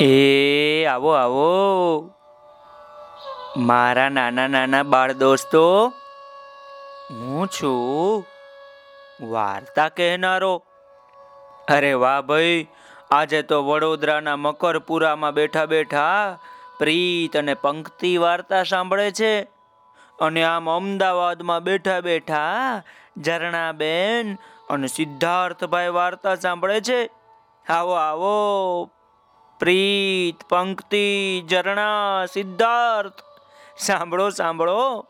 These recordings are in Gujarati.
એ, આવો આવો. મારા નાના નાના બાળ દોસ્તો, હું છું વાર્તા કહેનારો. અરે વાહ ભાઈ, આજે તો વડોદરાના મકરપુરામાં બેઠા બેઠા પ્રીત અને પંક્તિ વાર્તા સાંભળે છે. અને આમ અમદાવાદમાં બેઠા બેઠા ઝરણાબેન અને સિદ્ધાર્થભાઈ વાર્તા સાંભળે છે. આવો આવો. પ્રીત, પંક્તિ, ઝરણા, સિદ્ધાર્થ. સાંભળો સાંભળો.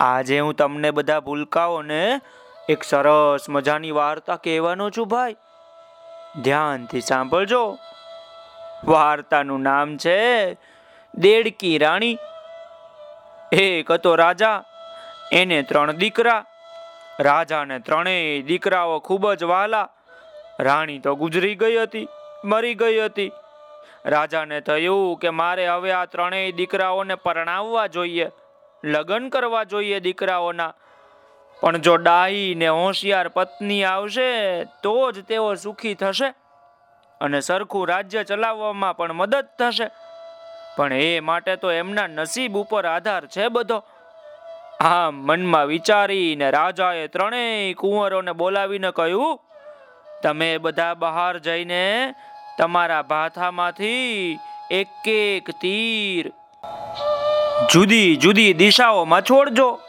આજે હું તમને બધા ભૂલકાઓને એક સરસ મજાની વાર્તા કહેવાનો છું ભાઈ. ધ્યાનથી સાંભળજો. વાર્તાનું નામ છે દેડકી રાણી. એક હતો રાજા, એને ત્રણ દીકરા. રાજાને ત્રણેય દીકરાઓ ખૂબ જ વાલા રાણી તો ગુજરી ગઈ હતી, મરી ગઈ હતી. રાજાને થયું કે મારે હવે આ ત્રણેય દીકરાઓને પરણાવવા જોઈએ, લગ્ન કરવા જોઈએ દીકરાઓના. પણ જો ડાહી ને હોશિયાર પત્ની આવશે, તો જ તેઓ સુખી થશે અને સરખું રાજ્ય ચલાવવામાં પણ મદદ થશે. પણ એ માટે તો એમના નસીબ ઉપર આધાર છે બધો. આમ મનમાં વિચારીને રાજાએ ત્રણેય કુંવરોને બોલાવીને કહ્યું, તમે બધા બહાર જઈને તમારા ભાથામાંથી એક એક તીર. જુદી જુદી દિશાઓમાં છોડજો.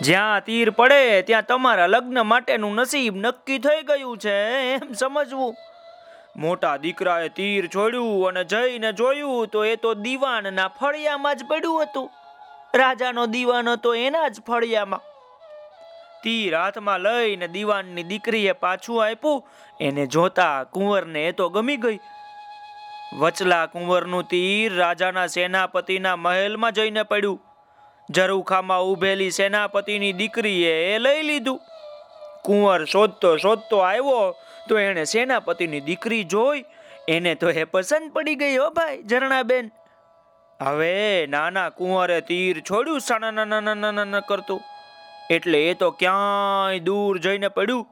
જ્યાં તીર પડે, ત્યાં તમારા લગ્ન માટેનું નસીબ નક્કી થઈ ગયું છે, એમ સમજવું. મોટા દીકરાએ તીર છોડ્યું અને જઈને જોયું તો એ તો દીવાનના ફળિયામાં જ પડ્યું હતું. રાજાનો દીવાન હતો એના જ ફળિયામાં. તીર હાથમાં લઈને દીવાનની દીકરીએ પાછું આપ્યું. એને જોતા કુંવરને એ તો ગમી ગઈ. વચલા કુંવરનું તીર રાજાના સેનાપતિના મહેલમાં જઈને પડ્યું. ઝરૂખામાં ઉભેલી સેનાપતિની દીકરીએ એ લઈ લીધું. કુંવર શોધતો શોધતો આવ્યો, તો એણે સેનાપતિની દીકરી જોઈ. એને તો એ પસંદ પડી ગઈ હો ભાઈ, ઝરણાબેન. હવે નાના કુંવરે તીર છોડ્યું, સણ કરતું. એટલે એ તો ક્યાંય દૂર જઈને પડ્યું.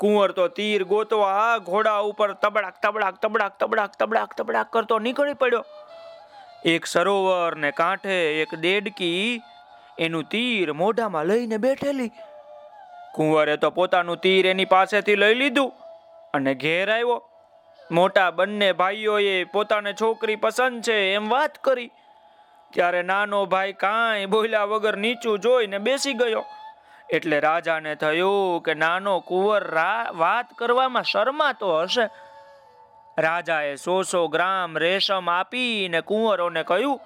કુંવર તો તીર ગોતવા ઘોડા ઉપર તબડાક તબડાક તબડાક તબડાક તબડાક તબડાક કરતો નીકળી પડ્યો. એક સરોવર ને કાંઠે એક દેડકી એનું તીર મોઢામાં લઈને બેઠેલી. કુંવરે તો પોતાનું તીર એની પાસેથી લઈ લીધું અને ઘેર આવ્યો. મોટા બંને ભાઈઓએ પોતાને છોકરી પસંદ છે એમ વાત કરી. ત્યારે નાનો ભાઈ કાંઈ બોલ્યા વગર નીચું જોઈને બેસી ગયો. એટલે રાજાને થયું કે નાનો કુંવર વાત કરવામાં શરમાતો હશે. રાજાએ સો સો ગ્રામ રેશમ આપીને કુંવરોને કહ્યું,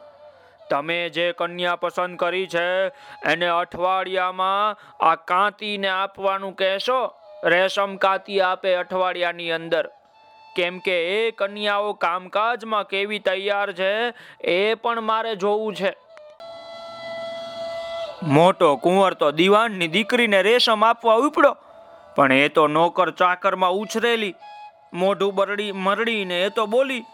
તમે જે કન્યા પસંદ કરી છે, એને અઠવાડિયામાં આ કાંતીને આપવાનું કહેશો? રેશમ કાંતી આપે અઠવાડિયાની અંદર. કેમ કે એ કન્યાઓ કામકાજમાં કેવી તૈયાર છે, એ પણ મારે જોવું છે. મોટો કુંવર તો દીવાનની દીકરીને રેશમ આપવા ઉપડો પણ એ તો નોકર ચાકરમાં ઉછરેલી. મોઢું બરડી મરડીને એ તો બોલી,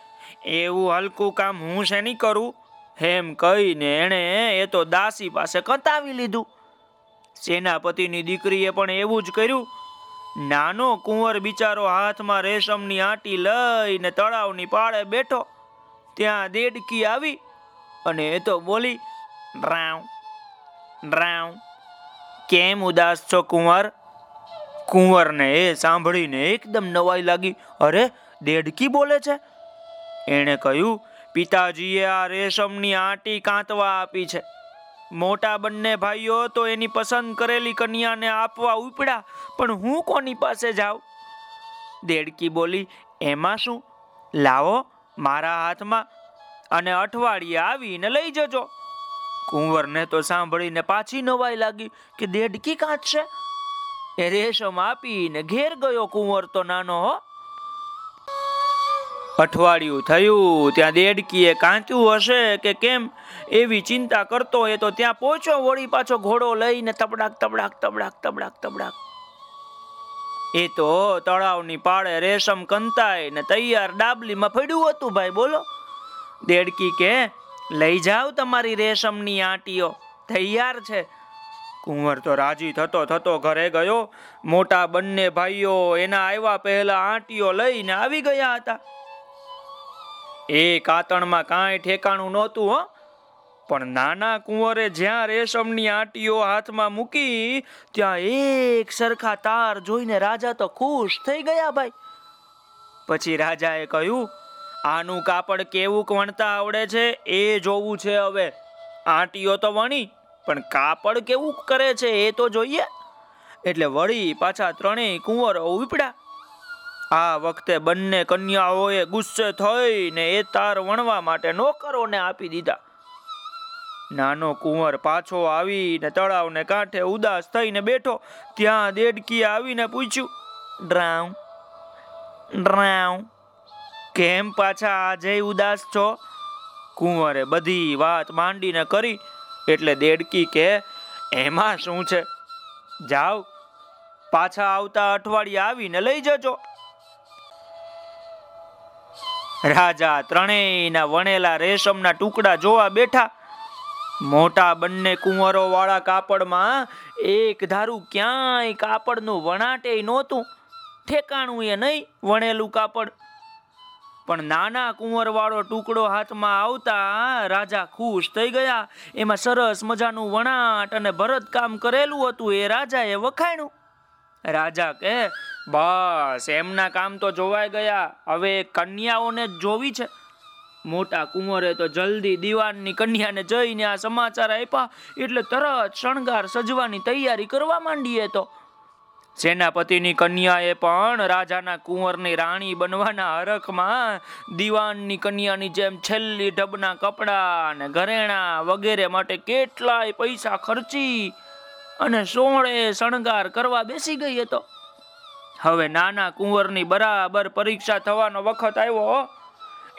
એવું હલકું કામ હું શેની કરું? હેમ કહીને એણે એ તો દાસી પાસે કતાવી લીધું. સેનાપતિની દીકરીએ પણ એવું જ કર્યું. નાનો કુંવર બિચારો હાથમાં રેશમની આંટી લઈને તળાવની પાળે બેઠો. ત્યાં દેડકી આવી અને એ તો બોલી રાવ રાવ કેમ ઉદાસ છો કુંવર? કુંવરને એ સાંભળીને એકદમ નવાઈ લાગી. અરે, દેડકી બોલે છે? એણે કહ્યું, પિતાજીએ આ રેશમની આંટી કાંતવા આપી છે. મોટા બંને ભાઈઓ તો એની પસંદ કરેલી કન્યાને આપવા ઉપડ્યા, પણ હું કોની પાસે જાઉં? દેડકી બોલી, એમાં શું? લાવો મારા હાથમાં અને અઠવાડિયે આવીને લઈ જજો. કુંવરને તો સાંભળીને પાછી નવાઈ લાગી કે દેડકી કાંચ છે? એ રેશમ આપીને ઘેર ગયો કુંવર તો નાનો, હો. અઠવાડિયું થયું. ત્યાં દેડકીએ કાંચ્યું હશે કે કેમ? એવી ચિંતા કરતો એ તો ત્યાં પહોંચ્યો, વળી પાછો ઘોડો લઈને તબડાક તબડાક તબડાક તબડાક તબડાક. એ તો તળાવની પાળે રેશમ કંતાય ને તૈયાર ડાબલીમાં પડ્યું હતું ભાઈ, બોલો. દેડકી કે, લઈ જાવ તમારી રેશમની આંટીઓ, તૈયાર છે. કુંવર તો રાજી થતો થતો ઘરે ગયો. મોટા બંને ભાઈઓ એના આવ્યા પહેલા આંટીઓ લઈને આવી ગયા હતા. એ કાતણમાં કાંઈ ઠેકાણું નહોતું, હો. પણ નાના કુંવરે જ્યાં રેશમની આંટીઓ હાથમાં મૂકી, ત્યાં એક સરખા તાર જોઈને રાજા તો ખુશ થઈ ગયા ભાઈ. પછી રાજાએ કહ્યું, આનું કાપડ કેવું વણતા આવડે છે? એ જોવું છે હવે. આંટીઓ તો વણી, પણ કાપડ કેવું કરે છે એ તો જોઈએ. એટલે વળી પાછા ત્રણેય કુંવરો ઉપડ્યા. આ વખતે બંને કન્યાઓએ ગુસ્સે થઈને એ તાર વણવા માટે નોકરોને આપી દીધા. નાનો કુંવર પાછો આવીને તળાવને કાંઠે ઉદાસ થઈને બેઠો. ત્યાં દેડકી આવીને પૂછ્યું, ડ્રાઉ ડ્રાઉ, કેમ પાછા આજે ઉદાસ છો? કુંવરે બધી વાત માંડીને કરી, એટલે દેડકી કે, એમાં શું છે? જાઓ, પાછા આવતા અઠવાડિયે આવીને લઈ જજો. રાજા ત્રણેયના વણેલા રેશમના ટુકડા જોવા બેઠા. મોટા બંને કુંવરો વાળા કાપડમાં એક ધારું ક્યાંય કાપડનું વણાટે નહોતું. ઠેકાણું એ નહીં વણેલું કાપડ. પણ નાના કુંવર વાળો ટુકડો હાથમાં આવતા રાજા ખુશ થઈ ગયા. એમાં સરસ મજાનું વણાટ અને ભરતકામ કરેલું હતું એ રાજાએ વખાણ્યું. રાજા કે, બસ, એમના કામ તો જોવાઈ ગયા. હવે કન્યાઓને જ જોવી છે. મોટા કુંવરે તો જલ્દી દીવાનની કન્યાને જઈને આ સમાચાર આપ્યા. એટલે તરત શણગાર સજવાની તૈયારી કરવા માંડીએ તો. સેનાપતિની કન્યાએ પણ રાજાના કુંવરની રાણી બનવાના હરખમાં દીવાનની કન્યાની જેમ છેલ્લી ઢબના કપડાં અને ઘરેણા વગેરે માટે કેટલાય પૈસા ખર્ચી અને સોળે શણગાર કરવા બેસી ગઈ હતો. હવે નાના કુંવરની બરાબર પરીક્ષા થવાનો વખત આવ્યો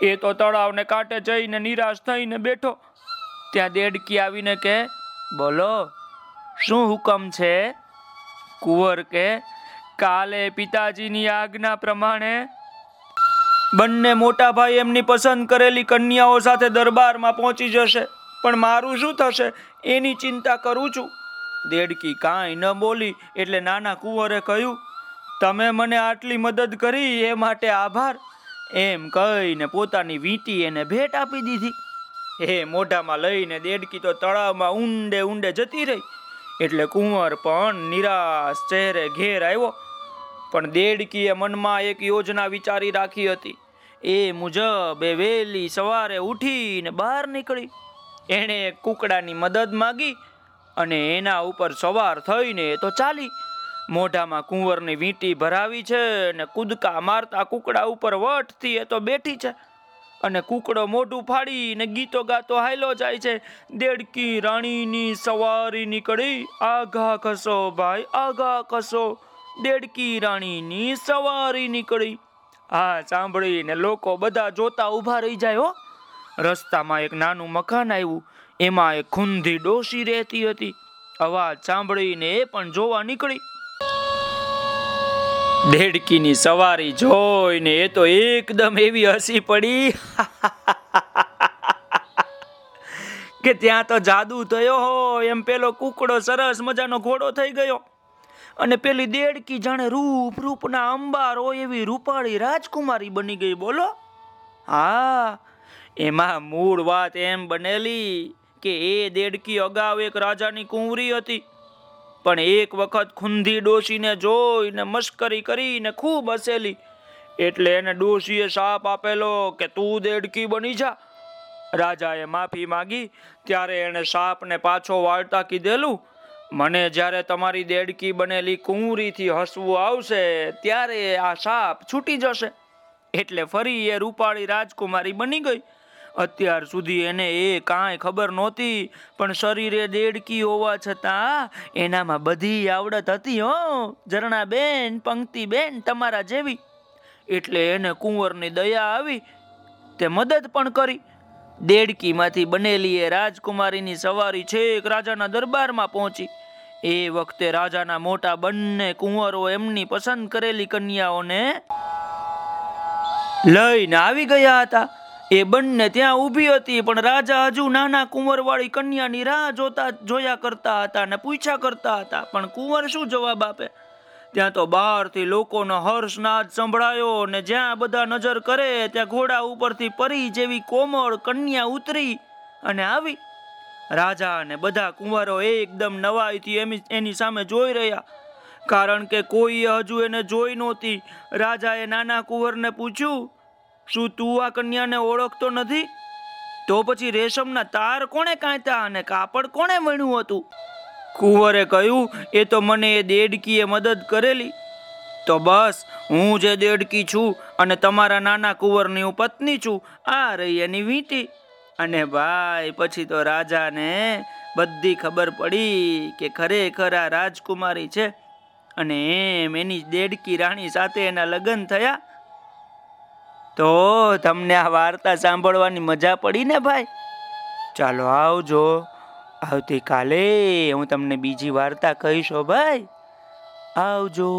એ તો તળાવને કાંટે જઈને નિરાશ થઈને બેઠો. ત્યાં દેડકી આવીને કે, બોલો, શું હુકમ છે? કુંવર કે, કાલે પિતાજીની આજ્ઞા પ્રમાણે બંને મોટા ભાઈ એમની પસંદ કરેલી કન્યાઓ સાથે દરબારમાં પહોંચી જશે. પણ મારું શું થશે? એની ચિંતા કરું છું. દેડકી કાંઈ ન બોલી એટલે નાના કુંવરે કહ્યું, તમે મને આટલી મદદ કરી એ માટે આભાર. એમ કહીને પોતાની વીંટી એને ભેટ આપી દીધી. એ મોઢામાં લઈને દેડકી તો તળાવમાં ઊંડે ઊંડે જતી રહી. એટલે કુંવર પણ નિરાશ ચહેરે ઘેર આવ્યો. પણ દેડકીએ મનમાં એક યોજના વિચારી રાખી હતી. એ મુજબ એ વહેલી સવારે ઉઠીને બહાર નીકળી. એણે કુકડાની મદદ માગી અને એના ઉપર સવાર થઈને તો ચાલી. મોઢામાં કુંવરની વીંટી ભરાવી છે અને કૂદકા મારતા કુકડા ઉપર વટથી એ તો બેઠી છે. અને કુકડો મોઢું ફાડીને ગીતો ગાતો હાયલો જાય છે. દેડકી રાણીની સવારી નીકળી. આઘા ખસો ભાઈ, આઘા ખસો દેડકી રાણીની સવારી નીકળી. આ સાંભળીને લોકો બધા જોતા ઊભા રહી જાય હો. રસ્તામાં એક નાનું મકાન આવ્યું. એમાં એ ખૂંધી ડોસી રહેતી હતી. અવાજ સાંભળીને એ પણ જોવા નીકળી. દેડકીની સવારી જોઈને એ તો એકદમ એવી હસી પડી. કે ત્યાં તો જાદુ થયો હોય, એમ પેલો કુકડો સરસ મજાનો ઘોડો થઈ ગયો. અને પેલી દેડકી જાણે રૂપ, રૂપના અંબાર હોય એવી રૂપાળી રાજકુમારી બની ગઈ, બોલો? હા, એમાં મૂળ વાત એમ બનેલી કે એ દેડકી અગાઉ એક રાજાની કુંવરી હતી. પણ એક વખત ખુંધી ડોશીને જોઈને મશ્કરી કરીને ખૂબ હસેલી. એટલે એને ડોશીએ સાપ આપેલો કે તું દેડકી બની જા. રાજાએ માફી માગી, ત્યારે એણે સાપને પાછો વાળતા કીધેલું, મને જ્યારે તમારી દેડકી બનેલી કુંવરીથી હસવું આવશે, ત્યારે આ સાપ છૂટી જશે. એટલે ફરી એ રૂપાળી રાજકુમારી બની ગઈ. અત્યાર સુધી એને એ કાંઈ ખબર નહોતી, પણ શરીરે દેડકી હોવા છતાં એનામાં બધી આવડત હતી, હો. ઝરણા બેન, પંક્તિ બેન, તમારા જેવી. એટલે એને કુંવરની દયા આવી, તે મદદ પણ કરી. દેડકીમાંથી બનેલી એ રાજકુમારીની સવારી છેક રાજાના દરબારમાં પહોંચી. એ વખતે રાજાના મોટા બંને કુંવરો એમની પસંદ કરેલી કન્યાઓને લઈને આવી ગયા હતા. એ બંને ત્યાં ઊભી હતી, પણ રાજા હજુ નાના કુંવરવાળી કન્યાની રાહ જોતા જોયા કરતા હતા અને પૂછ્યા કરતા હતા, પણ કુંવર શું જવાબ આપે? ત્યાં તો બહારથી લોકોનો હર્ષનાદ સંભળાયો ને જ્યાં બધા નજર કરે, ત્યાં ઘોડા ઉપરથી પરી જેવી કોમળ કન્યા ઉતરી અને આવી. રાજા અને બધા કુંવરો એકદમ નવાઈથી એની સામે જોઈ રહ્યા. કારણ કે કોઈએ હજુ એને જોઈ નહોતી. રાજાએ નાના કુંવરને પૂછ્યું શું તું આ કન્યાને ઓળખતો નથી? તો પછી રેશમના તાર કોણે કાંતા અને કાપડ કોણે વણ્યું હતું? કુંવરે કહ્યું, એ તો મને એ દેડકીએ મદદ કરેલી. તો બસ, હું જે દેડકી છું અને તમારા નાના કુંવરની હું પત્ની છું, આ રહી એની વીંટી. અને ભાઈ, પછી તો રાજાને બધી ખબર પડી કે ખરેખર આ રાજકુમારી છે. અને એમ એની દેડકી રાણી સાથે એના લગ્ન થયા. તો તમને આ વાર્તા સાંભળવાની મજા પડી ને ભાઈ? ચાલો આવજો. આવતીકાલે હું તમને બીજી વાર્તા કહીશ ભાઈ. આવજો.